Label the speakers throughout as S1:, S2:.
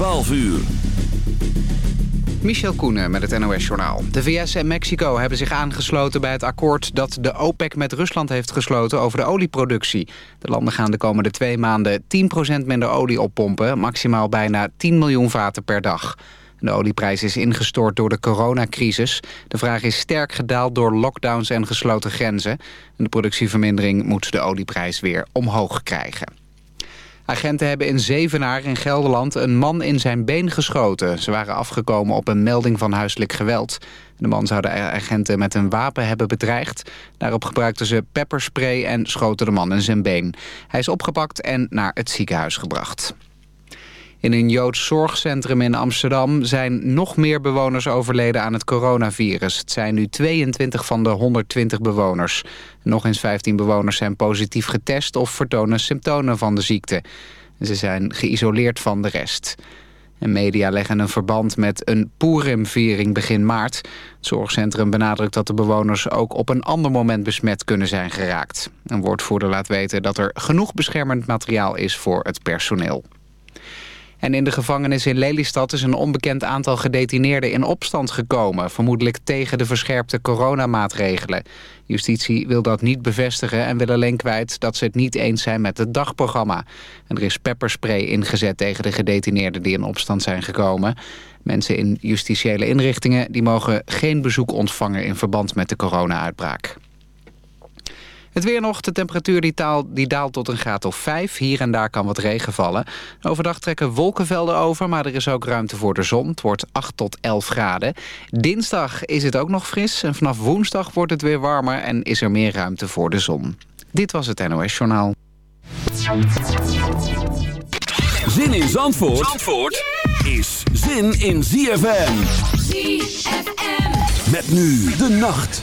S1: 12 uur.
S2: Michel Koenen met het NOS-journaal. De VS en Mexico hebben zich aangesloten bij het akkoord... dat de OPEC met Rusland heeft gesloten over de olieproductie. De landen gaan de komende twee maanden 10% minder olie oppompen... maximaal bijna 10 miljoen vaten per dag. De olieprijs is ingestort door de coronacrisis. De vraag is sterk gedaald door lockdowns en gesloten grenzen. de productievermindering moet de olieprijs weer omhoog krijgen. Agenten hebben in Zevenaar in Gelderland een man in zijn been geschoten. Ze waren afgekomen op een melding van huiselijk geweld. De man zou de agenten met een wapen hebben bedreigd. Daarop gebruikten ze pepperspray en schoten de man in zijn been. Hij is opgepakt en naar het ziekenhuis gebracht. In een Joods zorgcentrum in Amsterdam zijn nog meer bewoners overleden aan het coronavirus. Het zijn nu 22 van de 120 bewoners. Nog eens 15 bewoners zijn positief getest of vertonen symptomen van de ziekte. Ze zijn geïsoleerd van de rest. En media leggen een verband met een Purim-viering begin maart. Het zorgcentrum benadrukt dat de bewoners ook op een ander moment besmet kunnen zijn geraakt. Een woordvoerder laat weten dat er genoeg beschermend materiaal is voor het personeel. En in de gevangenis in Lelystad is een onbekend aantal gedetineerden in opstand gekomen. Vermoedelijk tegen de verscherpte coronamaatregelen. Justitie wil dat niet bevestigen en wil alleen kwijt dat ze het niet eens zijn met het dagprogramma. En er is pepperspray ingezet tegen de gedetineerden die in opstand zijn gekomen. Mensen in justitiële inrichtingen die mogen geen bezoek ontvangen in verband met de corona-uitbraak. Het weer nog, de temperatuur die, taal, die daalt tot een graad of 5. Hier en daar kan wat regen vallen. Overdag trekken wolkenvelden over, maar er is ook ruimte voor de zon. Het wordt 8 tot 11 graden. Dinsdag is het ook nog fris en vanaf woensdag wordt het weer warmer... en is er meer ruimte voor de zon. Dit was het NOS Journaal.
S1: Zin in Zandvoort, Zandvoort is zin in ZFM. ZFM. Met nu de nacht.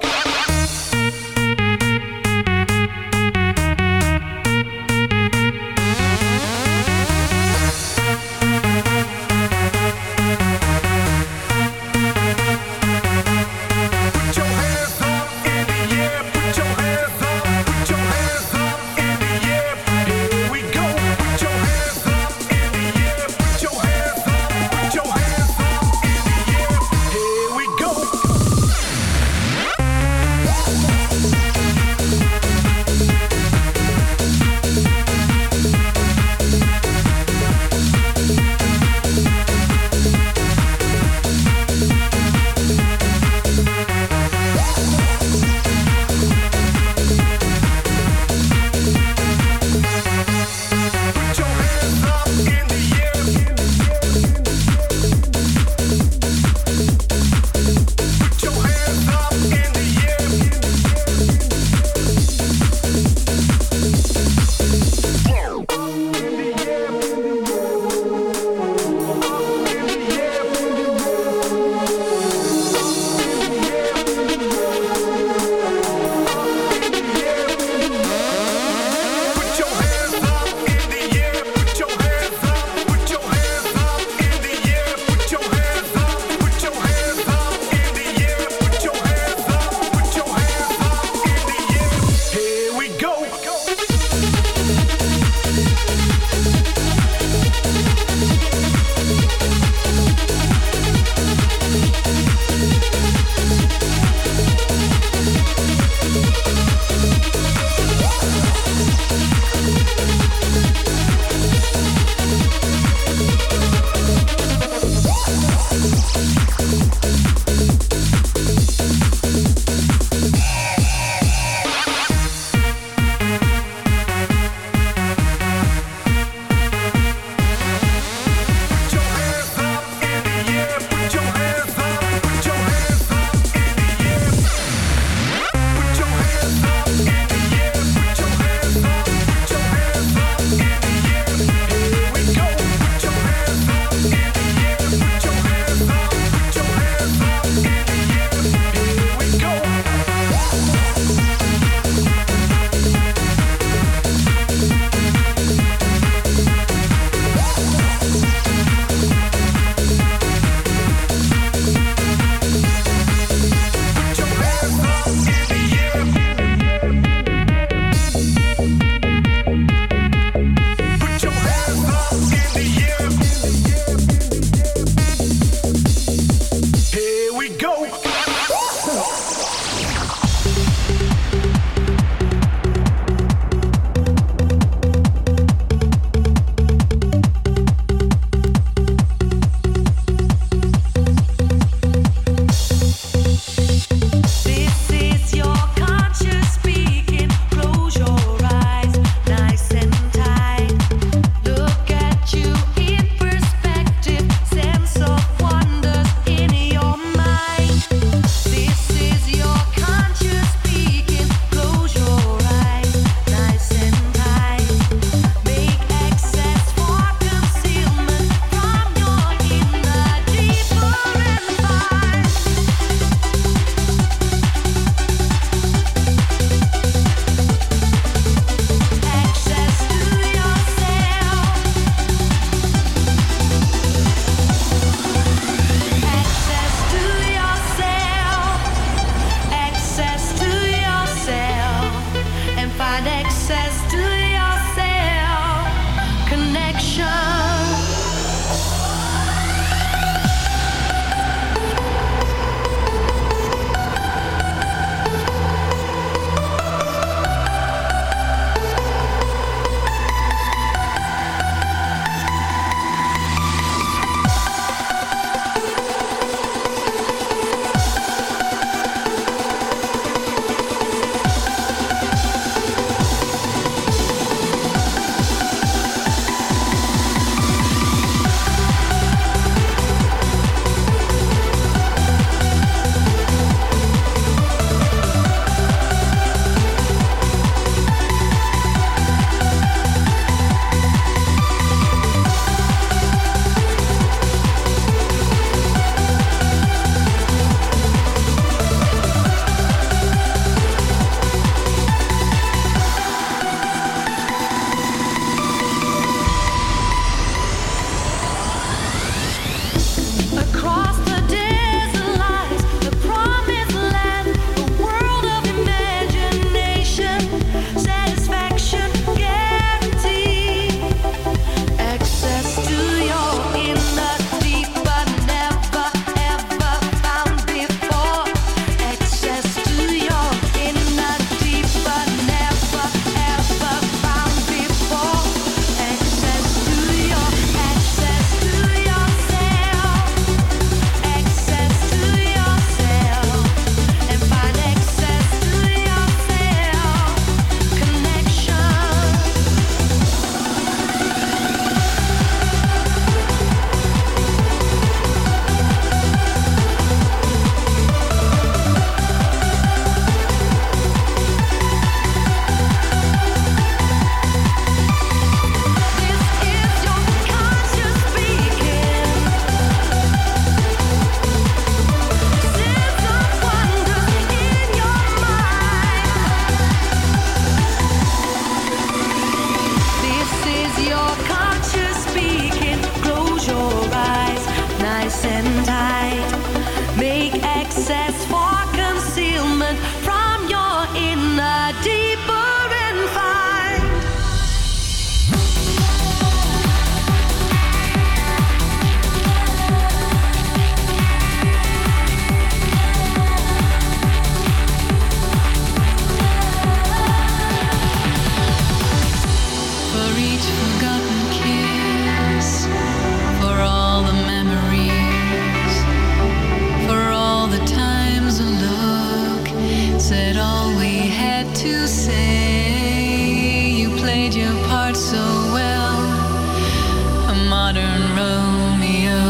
S3: Modern Romeo.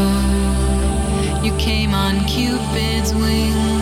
S3: You came on Cupid's wings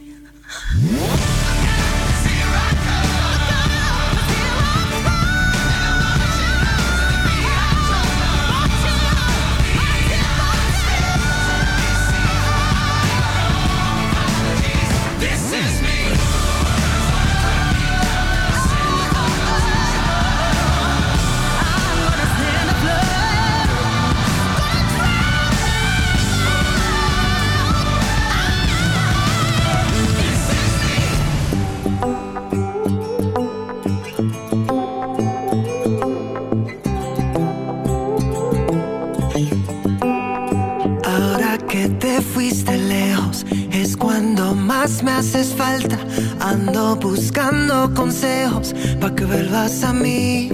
S4: Consejos pa' que vuelvas a mí.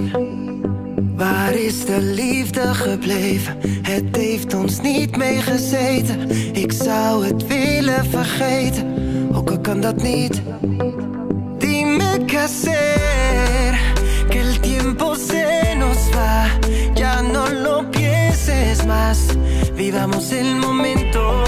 S4: Waar is de liefde gebleven? Het heeft ons niet meegezeten. Ik zou het willen vergeten, ook al kan dat niet. Dime qué hacer, que el tiempo se nos va. Ya no lo pienses más, vivamos el momento.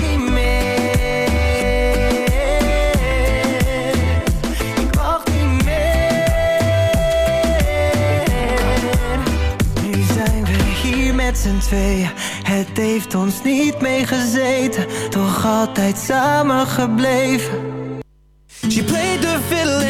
S4: niet meer. Nu zijn we hier met z'n tweeën. Het heeft ons niet meegezeten, toch altijd samen gebleven.
S5: She played the fiddle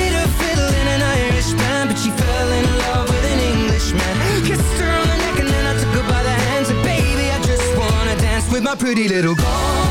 S5: an Englishman. Kissed her on the neck and then I took her by the hands. And baby, I just wanna dance with my pretty little Galway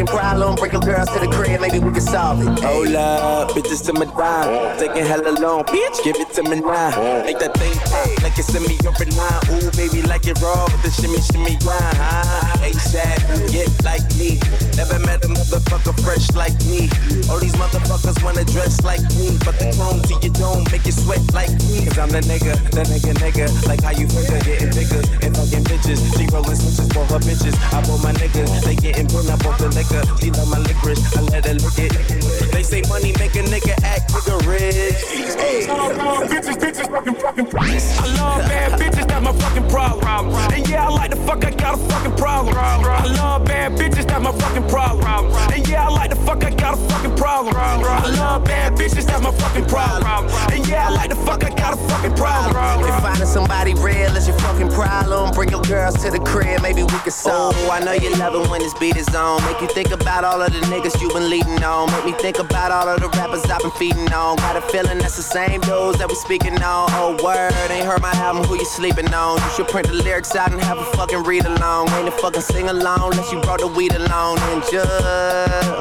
S6: Fucking problem.
S7: Bring your girls to the crib, maybe we can solve it.
S8: Hold up, bitches to my dime. Oh. Taking hella long, bitch, give it to me now. Oh. Make that thing pop, like it's in me over line. Ooh, baby, like it raw with the shimmy, shimmy, grind. Ah, huh? ASAP, get like me. Never met a motherfucker fresh like me. All these motherfuckers wanna dress like me. But the chrome to your dome make you sweat like me. Cause I'm the nigga, the nigga, nigga. Like how you figure, getting bigger. And fucking bitches. She rolling switches for her bitches. I bought my niggas, they getting burned up off the liquor. She love my licorice, I let her lick it. They say money make a nigga act nigga rich. Hey.
S6: bitches, bitches, fucking, fucking I love bad bitches, that's my fucking problem. And yeah, I like the fuck, I got a fucking problem. I love bad bitches, that's my fucking problem. And yeah, I like the fuck, I got a fucking problem. I love bad bitches, that's my fucking problem. And yeah, I like the fuck, I got a fucking problem.
S7: If finding somebody real is your fucking problem, bring your girls to the crib, maybe we can solve. Oh, I know you love it when this beat is on. Make you think about all of the niggas you've been leading on. Make me think about all of the rappers I've been feeding on. Got a feeling that's the same dudes that we speaking on. Oh, word, ain't heard my album, who you sleeping on? You should print the lyrics out and have a fucking read along. Ain't a fucking sing along unless you brought the weed along. And just,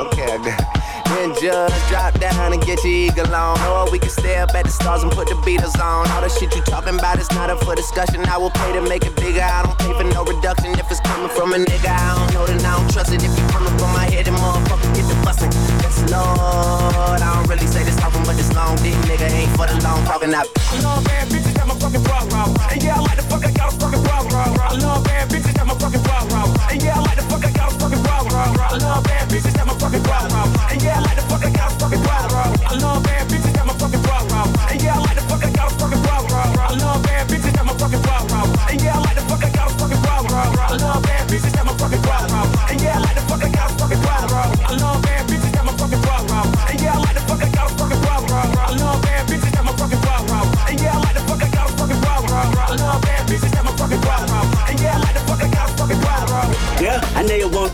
S7: okay, I got. Then just drop down and get your eagle on. Or we can stay up at the stars and put the Beatles on. All the shit you talking about is not up for discussion. I will pay to make it bigger. I don't pay for no reduction if it's coming from a nigga. I don't know that I don't trust it. If you coming from my head, then motherfucker get the bustin'. Yes, Lord. I don't really say this often, but this long dick nigga ain't for the long talking. I
S6: love bad bitches, that's my fucking problem. And yeah, I like the fuck, I got a fucking problem. I love bad bitches, that's my fucking problem. And yeah, I like the fuck, I got a fucking problem. I love bad bitches, that's my fucking problem.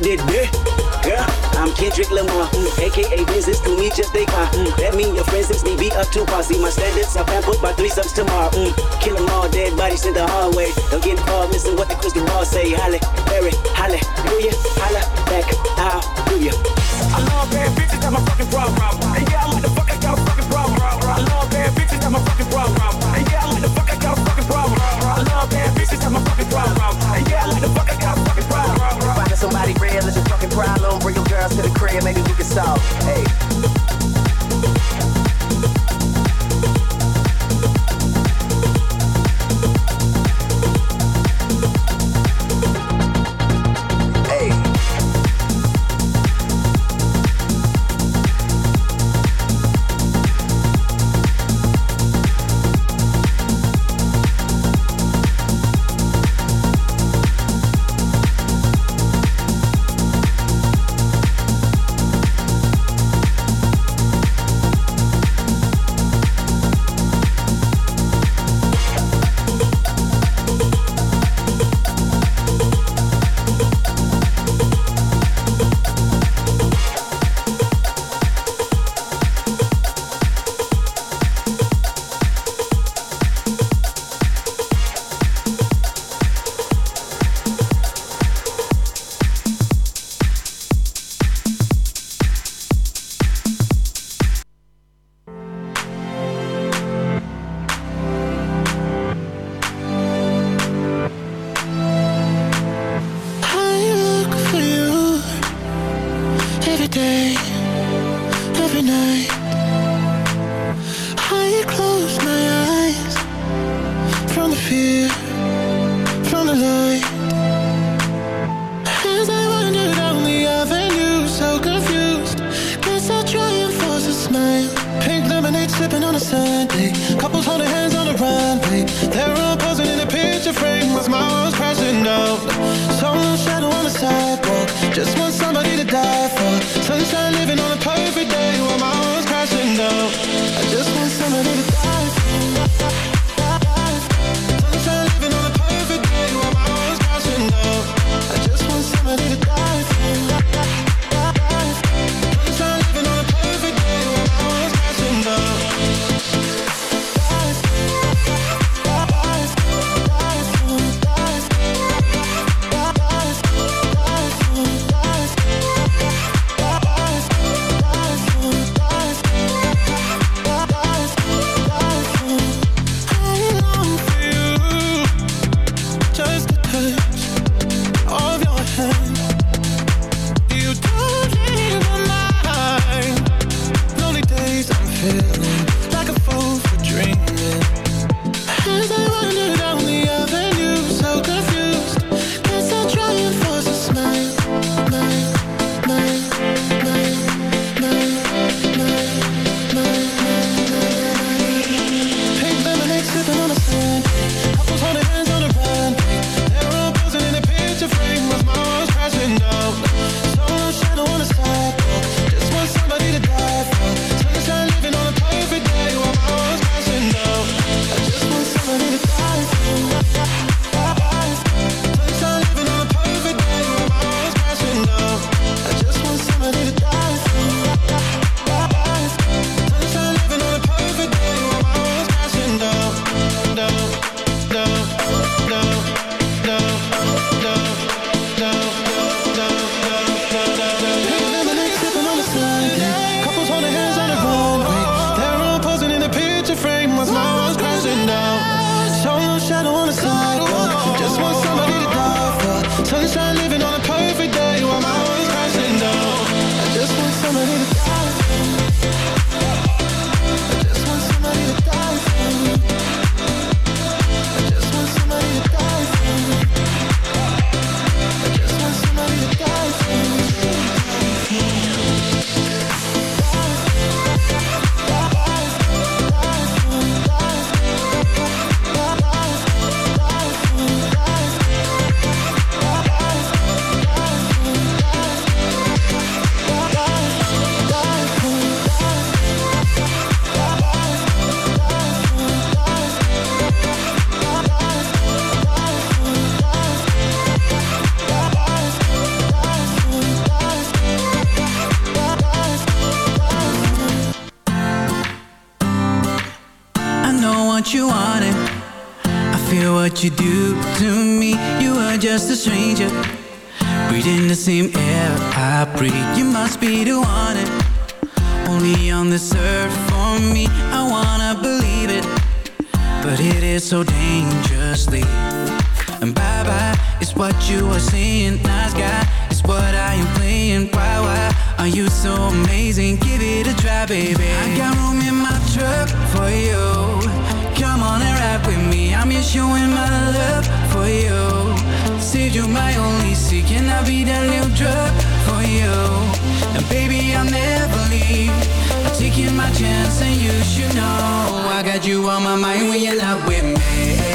S9: Dick. Yeah, I'm Kendrick Lamar, mm, aka business to me just they car. Mm, that mean your friends since me be up to par. See my standards, plan put my three subs tomorrow. Mm, kill them all, dead bodies in the hallway. Don't get involved, missing what the crystal ball say. Halle, Berry, hallelujah, holla back, hallelujah.
S6: I love bad bitches, that's my fucking problem. And yeah, I like the fuck, I got a fucking problem. I love the
S7: crib, maybe we can solve. Hey.
S5: Breathe. You must be the one. It. Only on this earth for me. I wanna believe it. But it is so dangerously. And bye bye, it's what you are saying. Nice guy, it's what I am playing. Why, why are you so amazing? Give it a try, baby. I got room in my truck for you. Come on and ride with me. I'm just showing my love for you. Said you're my only seat. Can I be that little drug you? And baby, I'll never leave. I'm taking my chance, and you should know I got you on my mind when you're not with me.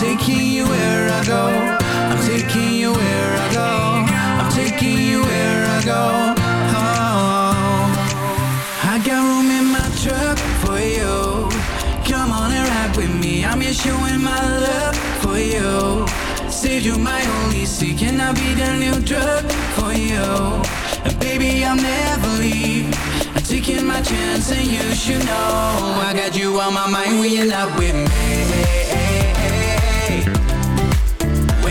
S5: Taking you where I go. I'm taking you where I go. I'm taking you where I go. Oh, I got room in my truck for you. Come on and ride with me. I'm just showing my love for you. Said you're my only seat. Can I be the new drug for you? And baby, I'll never leave. I'm taking my chance, and you should know I got you on my mind when you're not with me.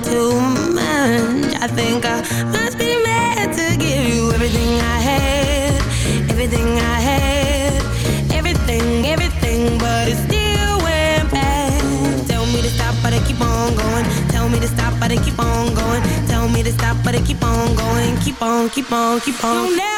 S4: to too. I think I must be mad to give you everything I had, everything I had, everything, everything, but it still went bad. Tell me to stop, but I keep on going. Tell me to stop, but I keep on going. Tell me to stop, but I keep on going. Keep on, keep on, keep on.